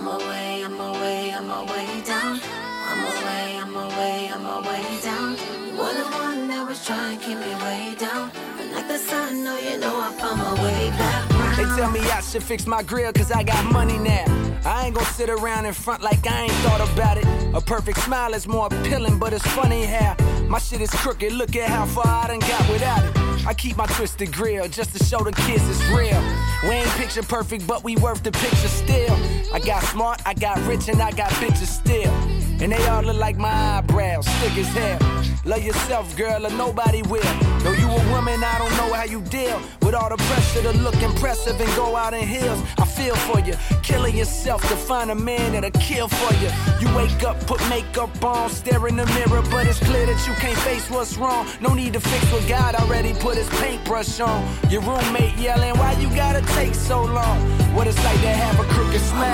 I'm away, I'm away, I'm away down. I'm away, I'm away, I'm away down. You were the one that was trying to keep me way down. But like the sun, no, you know I found my way back. They tell me I should fix my grill cause I got money now. I ain't gonna sit around in front like I ain't thought about it. A perfect smile is more appealing, but it's funny how my shit is crooked. Look at how far I done got without it. I keep my twisted grill just to show the kids it's real. We ain't picture perfect, but we worth the picture still. I got smart, I got rich, and I got bitches still. And they all look like my eyebrows, thick as hell. Love yourself, girl, or nobody will. Though you a woman, I don't know how you deal with all the pressure to look impressive and go out in heels. I feel for you, killing yourself to find a man that'll kill for you. You wake up, put makeup on, stare in the mirror, but it's clear that you can't face what's wrong. No need to fix what God already put his paintbrush on. Your roommate yelling, why you gotta take so long? What it's like to have a crooked smile.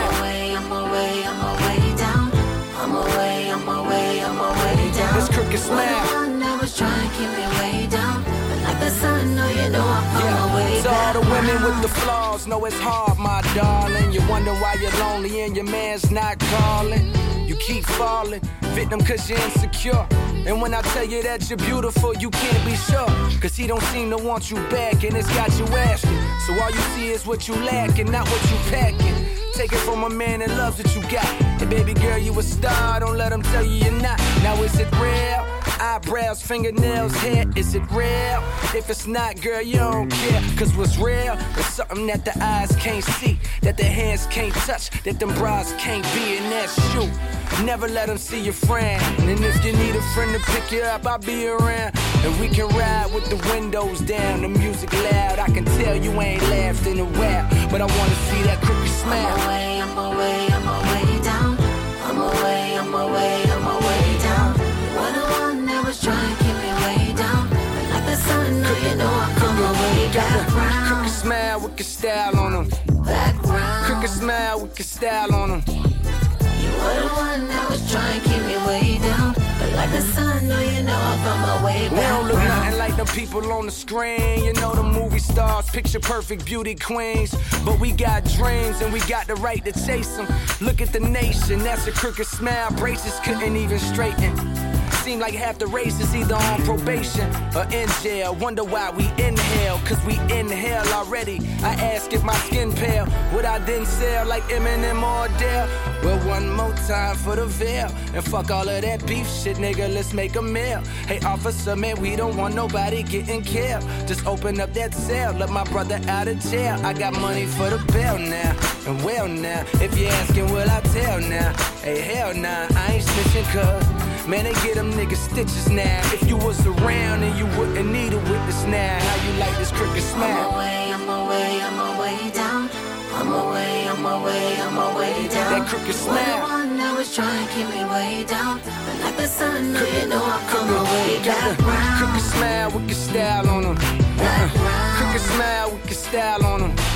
Down. This crooked You're smile. the was trying to keep me way down. But like the sun, no, you know I found my way To all the women with the flaws, know it's hard, my darling. You wonder why you're lonely and your man's not calling. You keep falling, victim cause you're insecure. And when I tell you that you're beautiful, you can't be sure. Cause he don't seem to want you back, and it's got you asking. So all you see is what you lack and not what you packing. Take it from a man that loves what you got. And baby girl, you a star, don't let him tell you you're not. Now is it real? Eyebrows, fingernails, hair, is it real? If it's not, girl, you don't care. Cause what's real is something that the eyes can't see, that the hands can't touch, that them bras can't be, and that's you. Never let them see your friend. And if you need a friend to pick you up, I'll be around. And we can ride with the windows down, the music loud. I can tell you ain't laughed in a while, but I wanna see that crooked I'm smile. away, I'm away, I'm with your style on them. Crooked smile with your style on them. You were the one that was trying to keep me way down. But like the sun, no, you know I found my way We don't look nothing like the people on the screen. You know the movie stars, picture perfect beauty queens. But we got dreams and we got the right to chase them. Look at the nation, that's a crooked smile. Braces couldn't even straighten. Seem like half the race is either on probation or in jail. Wonder why we inhale, cause we inhale already. I ask if my skin pale, would I then sell like Eminem or Adele? Well, one more time for the veil. And fuck all of that beef shit, nigga, let's make a meal. Hey, officer, man, we don't want nobody getting killed. Just open up that cell, let my brother out of jail. I got money for the bail now. And well now, if you're asking, will I tell now? Hey, hell nah, I ain't snitching cuz. Man, they get them niggas stitches now. If you was around and you wouldn't need a witness now, how you like this crooked smile? I'm away, I'm away, I'm away down. I'm away, I'm away, I'm away down. That crooked You were the smile. one that was trying to keep me way down. But like the sun, no, you know I found my way back round. Uh-huh. crooked smile with your style on them. Round. Crooked smile with your style on them.